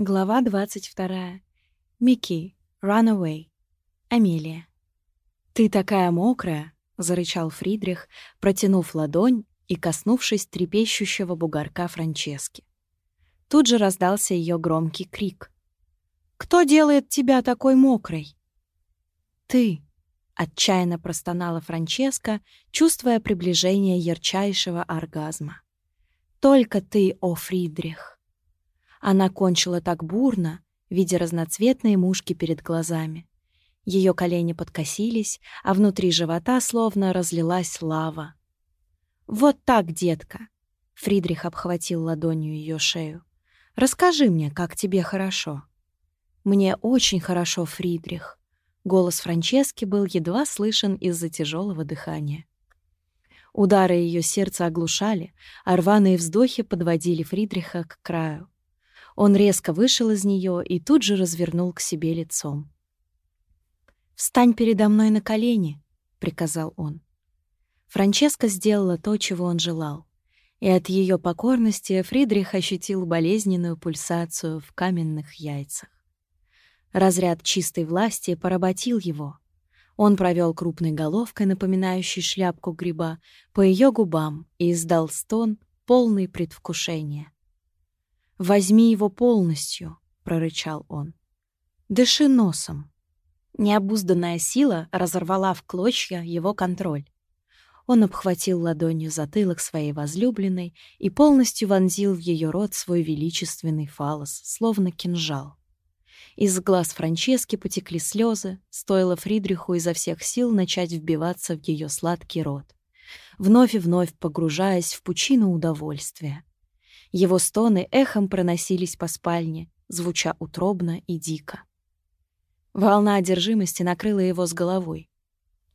Глава 22. Микки. Run away. Амелия. «Ты такая мокрая!» — зарычал Фридрих, протянув ладонь и коснувшись трепещущего бугорка Франчески. Тут же раздался ее громкий крик. «Кто делает тебя такой мокрой?» «Ты!» — отчаянно простонала Франческа, чувствуя приближение ярчайшего оргазма. «Только ты, о Фридрих!» Она кончила так бурно, видя разноцветные мушки перед глазами. Ее колени подкосились, а внутри живота словно разлилась лава. «Вот так, детка!» — Фридрих обхватил ладонью ее шею. «Расскажи мне, как тебе хорошо». «Мне очень хорошо, Фридрих». Голос Франчески был едва слышен из-за тяжелого дыхания. Удары ее сердца оглушали, а рваные вздохи подводили Фридриха к краю. Он резко вышел из нее и тут же развернул к себе лицом. «Встань передо мной на колени», — приказал он. Франческа сделала то, чего он желал, и от ее покорности Фридрих ощутил болезненную пульсацию в каменных яйцах. Разряд чистой власти поработил его. Он провел крупной головкой, напоминающей шляпку гриба, по ее губам и издал стон, полный предвкушения. «Возьми его полностью», — прорычал он. «Дыши носом». Необузданная сила разорвала в клочья его контроль. Он обхватил ладонью затылок своей возлюбленной и полностью вонзил в ее рот свой величественный фалос, словно кинжал. Из глаз Франчески потекли слезы, стоило Фридриху изо всех сил начать вбиваться в ее сладкий рот, вновь и вновь погружаясь в пучину удовольствия. Его стоны эхом проносились по спальне, звуча утробно и дико. Волна одержимости накрыла его с головой.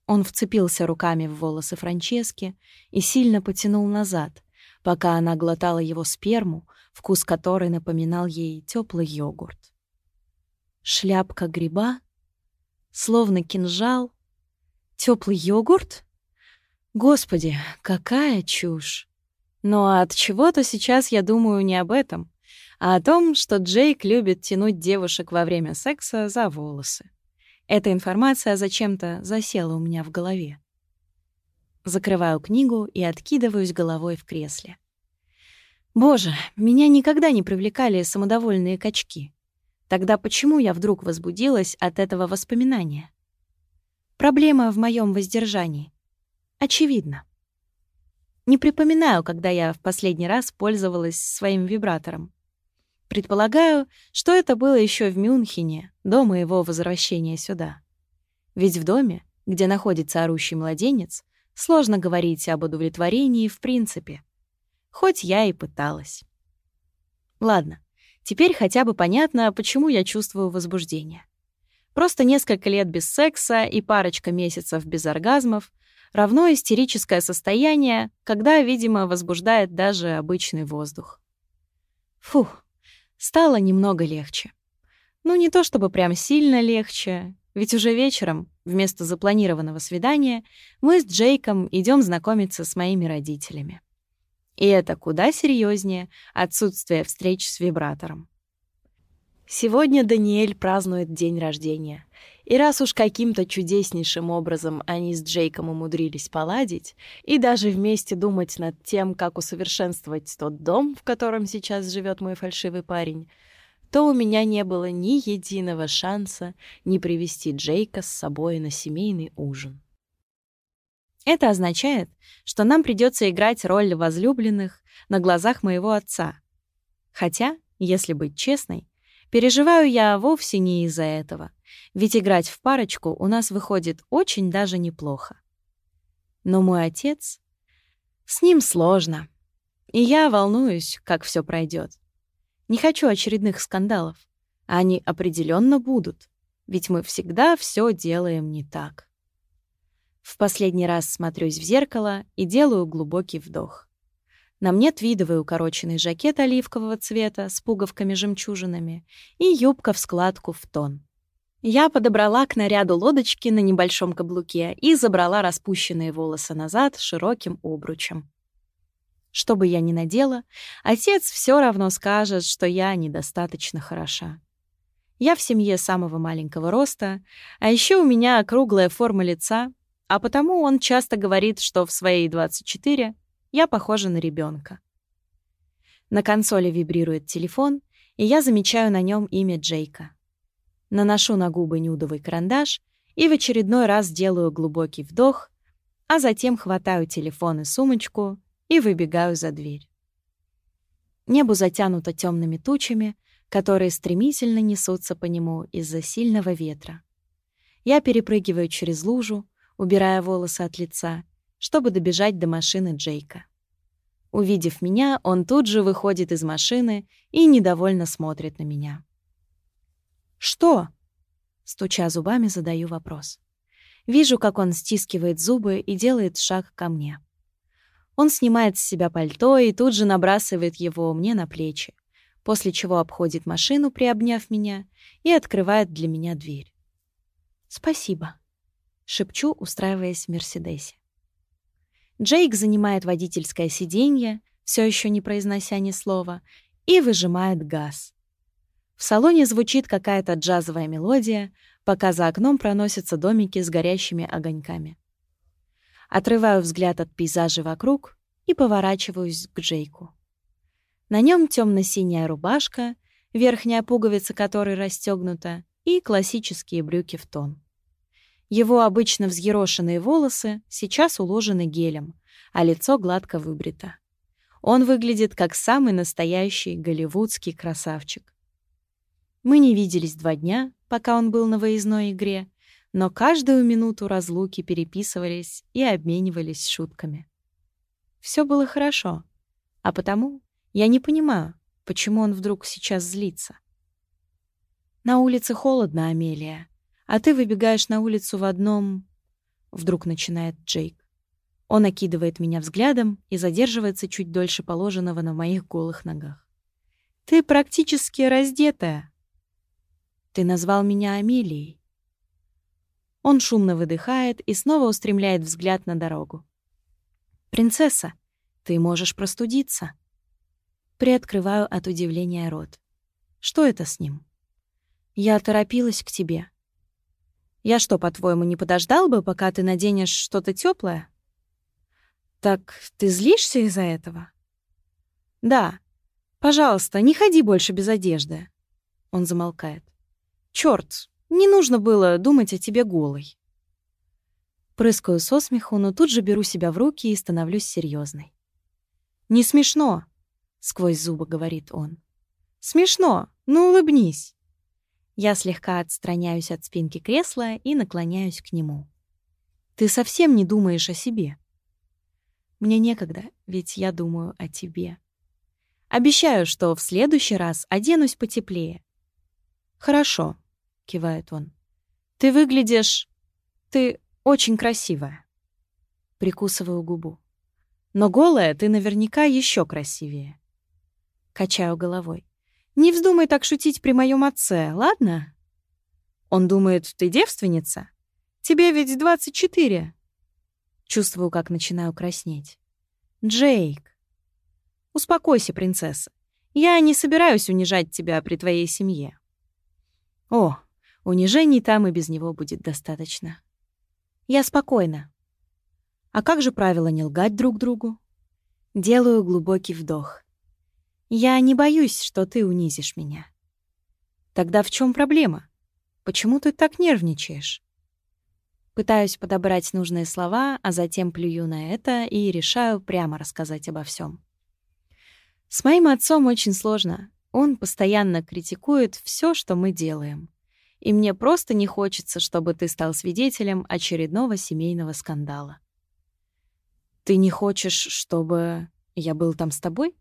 Он вцепился руками в волосы Франчески и сильно потянул назад, пока она глотала его сперму, вкус которой напоминал ей теплый йогурт. Шляпка гриба, словно кинжал, теплый йогурт? Господи, какая чушь! Но от чего-то сейчас я думаю не об этом, а о том, что Джейк любит тянуть девушек во время секса за волосы. Эта информация зачем-то засела у меня в голове. Закрываю книгу и откидываюсь головой в кресле. Боже, меня никогда не привлекали самодовольные качки. Тогда почему я вдруг возбудилась от этого воспоминания? Проблема в моем воздержании. Очевидно. Не припоминаю, когда я в последний раз пользовалась своим вибратором. Предполагаю, что это было еще в Мюнхене, до моего возвращения сюда. Ведь в доме, где находится орущий младенец, сложно говорить об удовлетворении в принципе. Хоть я и пыталась. Ладно, теперь хотя бы понятно, почему я чувствую возбуждение. Просто несколько лет без секса и парочка месяцев без оргазмов равно истерическое состояние, когда, видимо, возбуждает даже обычный воздух. Фух, стало немного легче. Ну, не то чтобы прям сильно легче, ведь уже вечером, вместо запланированного свидания, мы с Джейком идем знакомиться с моими родителями. И это куда серьезнее отсутствие встреч с вибратором. Сегодня Даниэль празднует день рождения. И раз уж каким-то чудеснейшим образом они с Джейком умудрились поладить и даже вместе думать над тем, как усовершенствовать тот дом, в котором сейчас живет мой фальшивый парень, то у меня не было ни единого шанса не привести Джейка с собой на семейный ужин. Это означает, что нам придется играть роль возлюбленных на глазах моего отца. Хотя, если быть честной, Переживаю я вовсе не из-за этого, ведь играть в парочку у нас выходит очень даже неплохо. Но мой отец... С ним сложно. И я волнуюсь, как все пройдет. Не хочу очередных скандалов. Они определенно будут, ведь мы всегда все делаем не так. В последний раз смотрюсь в зеркало и делаю глубокий вдох. На мне твидовый укороченный жакет оливкового цвета с пуговками-жемчужинами и юбка в складку в тон. Я подобрала к наряду лодочки на небольшом каблуке и забрала распущенные волосы назад широким обручем. Что бы я ни надела, отец все равно скажет, что я недостаточно хороша. Я в семье самого маленького роста, а еще у меня круглая форма лица, а потому он часто говорит, что в своей 24 я похожа на ребенка. На консоли вибрирует телефон, и я замечаю на нем имя Джейка. Наношу на губы нюдовый карандаш и в очередной раз делаю глубокий вдох, а затем хватаю телефон и сумочку и выбегаю за дверь. Небо затянуто темными тучами, которые стремительно несутся по нему из-за сильного ветра. Я перепрыгиваю через лужу, убирая волосы от лица, чтобы добежать до машины Джейка. Увидев меня, он тут же выходит из машины и недовольно смотрит на меня. «Что?» — стуча зубами, задаю вопрос. Вижу, как он стискивает зубы и делает шаг ко мне. Он снимает с себя пальто и тут же набрасывает его мне на плечи, после чего обходит машину, приобняв меня, и открывает для меня дверь. «Спасибо», — шепчу, устраиваясь в «Мерседесе». Джейк занимает водительское сиденье, все еще не произнося ни слова, и выжимает газ. В салоне звучит какая-то джазовая мелодия, пока за окном проносятся домики с горящими огоньками. Отрываю взгляд от пейзажа вокруг и поворачиваюсь к Джейку. На нем темно-синяя рубашка, верхняя пуговица которой расстегнута, и классические брюки в тон. Его обычно взъерошенные волосы сейчас уложены гелем, а лицо гладко выбрито. Он выглядит как самый настоящий голливудский красавчик. Мы не виделись два дня, пока он был на выездной игре, но каждую минуту разлуки переписывались и обменивались шутками. Все было хорошо, а потому я не понимаю, почему он вдруг сейчас злится. На улице холодно, Амелия. А ты выбегаешь на улицу в одном... Вдруг начинает Джейк. Он окидывает меня взглядом и задерживается чуть дольше положенного на моих голых ногах. «Ты практически раздетая». «Ты назвал меня Амелией». Он шумно выдыхает и снова устремляет взгляд на дорогу. «Принцесса, ты можешь простудиться». Приоткрываю от удивления рот. «Что это с ним?» «Я торопилась к тебе», я что, по-твоему, не подождал бы, пока ты наденешь что-то теплое? Так ты злишься из-за этого? Да. Пожалуйста, не ходи больше без одежды. Он замолкает. Черт, не нужно было думать о тебе голой. Прыскаю со смеху, но тут же беру себя в руки и становлюсь серьезной. «Не смешно», — сквозь зубы говорит он. «Смешно, ну улыбнись». Я слегка отстраняюсь от спинки кресла и наклоняюсь к нему. «Ты совсем не думаешь о себе?» «Мне некогда, ведь я думаю о тебе. Обещаю, что в следующий раз оденусь потеплее». «Хорошо», — кивает он. «Ты выглядишь... Ты очень красивая». Прикусываю губу. «Но голая ты наверняка еще красивее». Качаю головой. Не вздумай так шутить при моем отце, ладно? Он думает, ты девственница? Тебе ведь 24. Чувствую, как начинаю краснеть. Джейк. Успокойся, принцесса. Я не собираюсь унижать тебя при твоей семье. О, унижений там и без него будет достаточно. Я спокойна. А как же правило не лгать друг другу? Делаю глубокий вдох. Я не боюсь, что ты унизишь меня. Тогда в чем проблема? Почему ты так нервничаешь? Пытаюсь подобрать нужные слова, а затем плюю на это и решаю прямо рассказать обо всем. С моим отцом очень сложно. Он постоянно критикует все, что мы делаем. И мне просто не хочется, чтобы ты стал свидетелем очередного семейного скандала. Ты не хочешь, чтобы я был там с тобой?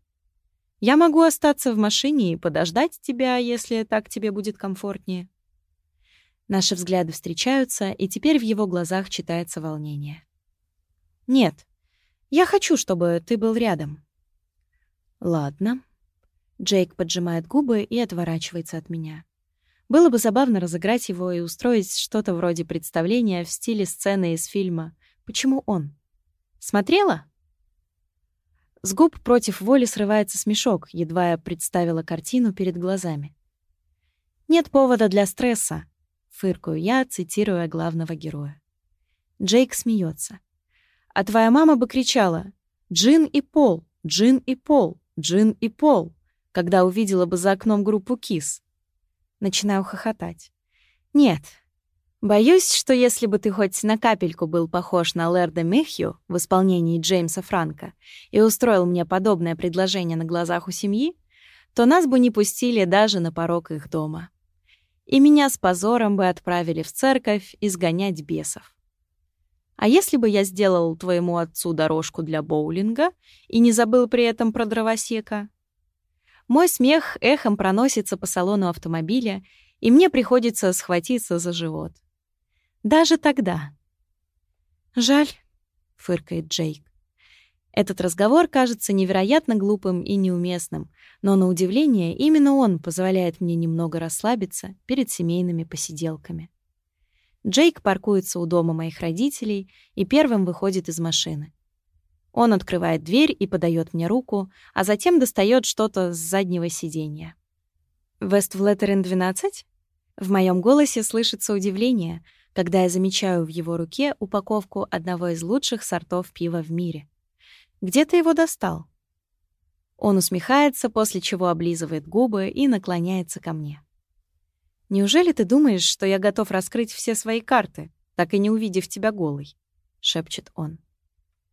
Я могу остаться в машине и подождать тебя, если так тебе будет комфортнее. Наши взгляды встречаются, и теперь в его глазах читается волнение. Нет, я хочу, чтобы ты был рядом. Ладно. Джейк поджимает губы и отворачивается от меня. Было бы забавно разыграть его и устроить что-то вроде представления в стиле сцены из фильма «Почему он?». Смотрела? С губ против воли срывается смешок, едва я представила картину перед глазами. «Нет повода для стресса», — фыркаю я, цитируя главного героя. Джейк смеется. «А твоя мама бы кричала «Джин и Пол! Джин и Пол! Джин и Пол!» когда увидела бы за окном группу Кис. Начинаю хохотать. «Нет, Боюсь, что если бы ты хоть на капельку был похож на Лерда Мехью в исполнении Джеймса Франка и устроил мне подобное предложение на глазах у семьи, то нас бы не пустили даже на порог их дома. И меня с позором бы отправили в церковь изгонять бесов. А если бы я сделал твоему отцу дорожку для боулинга и не забыл при этом про дровосека? Мой смех эхом проносится по салону автомобиля, и мне приходится схватиться за живот. Даже тогда. «Жаль», — фыркает Джейк. Этот разговор кажется невероятно глупым и неуместным, но, на удивление, именно он позволяет мне немного расслабиться перед семейными посиделками. Джейк паркуется у дома моих родителей и первым выходит из машины. Он открывает дверь и подает мне руку, а затем достает что-то с заднего сиденья. «Вествлеттерен 12?» В моем голосе слышится удивление — когда я замечаю в его руке упаковку одного из лучших сортов пива в мире. «Где ты его достал?» Он усмехается, после чего облизывает губы и наклоняется ко мне. «Неужели ты думаешь, что я готов раскрыть все свои карты, так и не увидев тебя голой?» — шепчет он.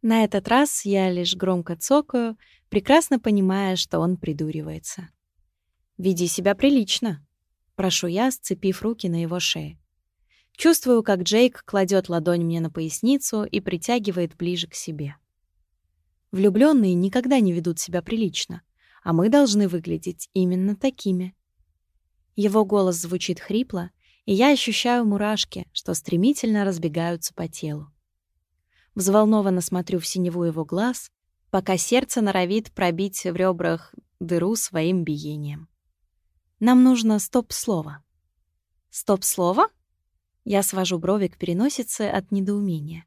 На этот раз я лишь громко цокаю, прекрасно понимая, что он придуривается. «Веди себя прилично», — прошу я, сцепив руки на его шее. Чувствую, как Джейк кладет ладонь мне на поясницу и притягивает ближе к себе. Влюбленные никогда не ведут себя прилично, а мы должны выглядеть именно такими. Его голос звучит хрипло, и я ощущаю мурашки, что стремительно разбегаются по телу. Взволнованно смотрю в синеву его глаз, пока сердце норовит пробить в ребрах дыру своим биением. Нам нужно стоп-слово. Стоп-слово? Я свожу брови к переносице от недоумения.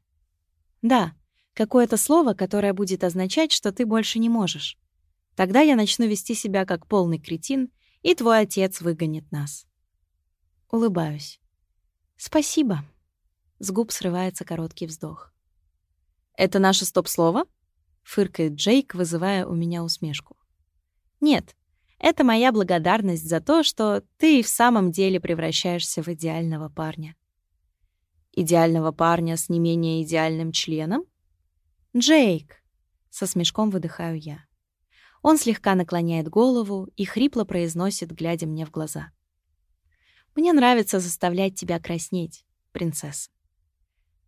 Да, какое-то слово, которое будет означать, что ты больше не можешь. Тогда я начну вести себя как полный кретин, и твой отец выгонит нас. Улыбаюсь. Спасибо. С губ срывается короткий вздох. «Это наше стоп-слово?» — фыркает Джейк, вызывая у меня усмешку. «Нет, это моя благодарность за то, что ты в самом деле превращаешься в идеального парня. Идеального парня с не менее идеальным членом? «Джейк!» — со смешком выдыхаю я. Он слегка наклоняет голову и хрипло произносит, глядя мне в глаза. «Мне нравится заставлять тебя краснеть, принцесса».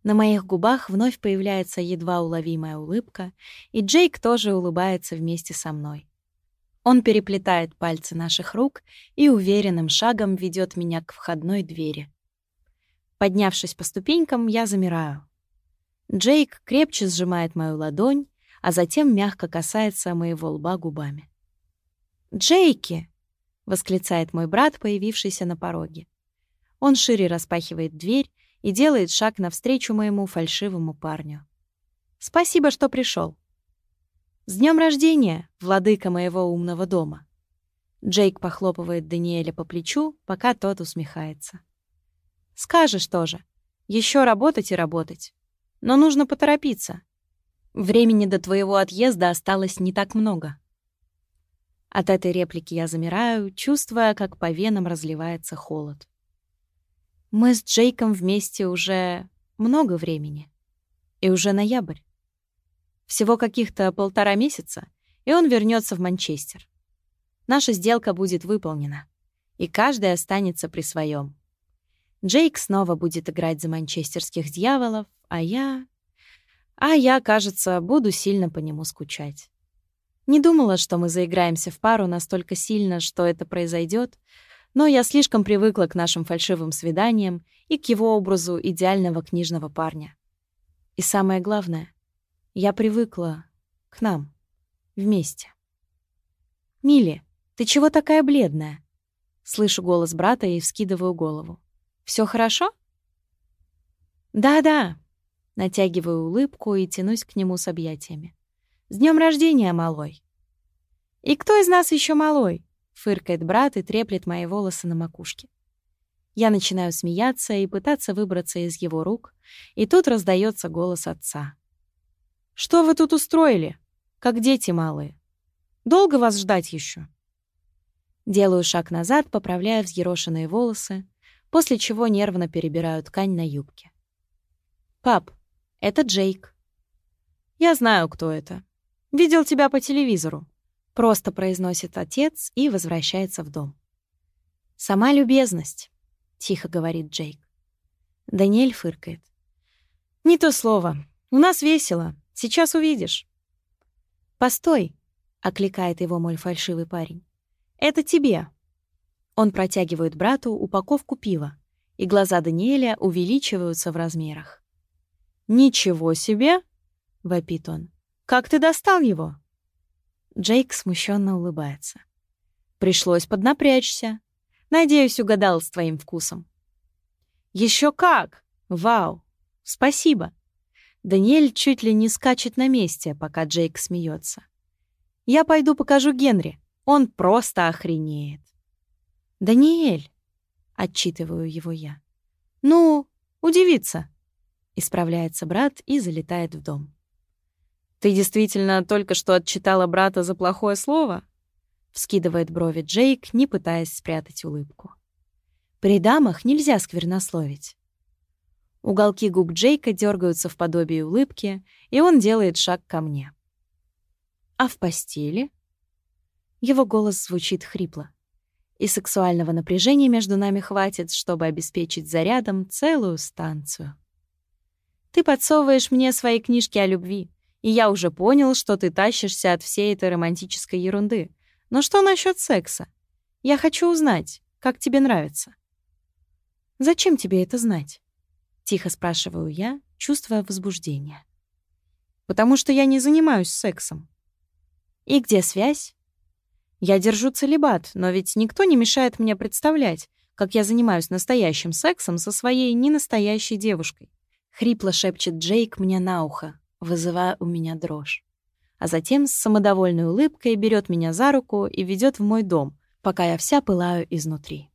На моих губах вновь появляется едва уловимая улыбка, и Джейк тоже улыбается вместе со мной. Он переплетает пальцы наших рук и уверенным шагом ведет меня к входной двери. Поднявшись по ступенькам, я замираю. Джейк крепче сжимает мою ладонь, а затем мягко касается моего лба губами. «Джейки!» — восклицает мой брат, появившийся на пороге. Он шире распахивает дверь и делает шаг навстречу моему фальшивому парню. «Спасибо, что пришел. «С днем рождения, владыка моего умного дома!» Джейк похлопывает Даниэля по плечу, пока тот усмехается. Скажешь тоже. Еще работать и работать. Но нужно поторопиться. Времени до твоего отъезда осталось не так много. От этой реплики я замираю, чувствуя, как по венам разливается холод. Мы с Джейком вместе уже много времени. И уже ноябрь. Всего каких-то полтора месяца, и он вернется в Манчестер. Наша сделка будет выполнена, и каждый останется при своем. Джейк снова будет играть за манчестерских дьяволов, а я... А я, кажется, буду сильно по нему скучать. Не думала, что мы заиграемся в пару настолько сильно, что это произойдет, но я слишком привыкла к нашим фальшивым свиданиям и к его образу идеального книжного парня. И самое главное, я привыкла к нам, вместе. «Милли, ты чего такая бледная?» Слышу голос брата и вскидываю голову. Все хорошо?» «Да-да», — натягиваю улыбку и тянусь к нему с объятиями. С днем рождения, малой!» «И кто из нас еще малой?» — фыркает брат и треплет мои волосы на макушке. Я начинаю смеяться и пытаться выбраться из его рук, и тут раздается голос отца. «Что вы тут устроили? Как дети малые. Долго вас ждать еще? Делаю шаг назад, поправляя взъерошенные волосы, после чего нервно перебираю ткань на юбке. «Пап, это Джейк». «Я знаю, кто это. Видел тебя по телевизору», — просто произносит отец и возвращается в дом. «Сама любезность», — тихо говорит Джейк. Даниэль фыркает. «Не то слово. У нас весело. Сейчас увидишь». «Постой», — окликает его мой фальшивый парень. «Это тебе». Он протягивает брату упаковку пива, и глаза Даниэля увеличиваются в размерах. «Ничего себе!» — вопит он. «Как ты достал его?» Джейк смущенно улыбается. «Пришлось поднапрячься. Надеюсь, угадал с твоим вкусом». Еще как! Вау! Спасибо!» Даниэль чуть ли не скачет на месте, пока Джейк смеется. «Я пойду покажу Генри. Он просто охренеет». «Даниэль!» — отчитываю его я. «Ну, удивиться!» Исправляется брат и залетает в дом. «Ты действительно только что отчитала брата за плохое слово?» Вскидывает брови Джейк, не пытаясь спрятать улыбку. «При дамах нельзя сквернословить». Уголки губ Джейка дергаются в подобие улыбки, и он делает шаг ко мне. «А в постели?» Его голос звучит хрипло. И сексуального напряжения между нами хватит, чтобы обеспечить зарядом целую станцию. Ты подсовываешь мне свои книжки о любви, и я уже понял, что ты тащишься от всей этой романтической ерунды. Но что насчет секса? Я хочу узнать, как тебе нравится. Зачем тебе это знать? Тихо спрашиваю я, чувствуя возбуждение. Потому что я не занимаюсь сексом. И где связь? Я держу целебат, но ведь никто не мешает мне представлять, как я занимаюсь настоящим сексом со своей ненастоящей девушкой. Хрипло шепчет Джейк мне на ухо, вызывая у меня дрожь. А затем с самодовольной улыбкой берет меня за руку и ведет в мой дом, пока я вся пылаю изнутри.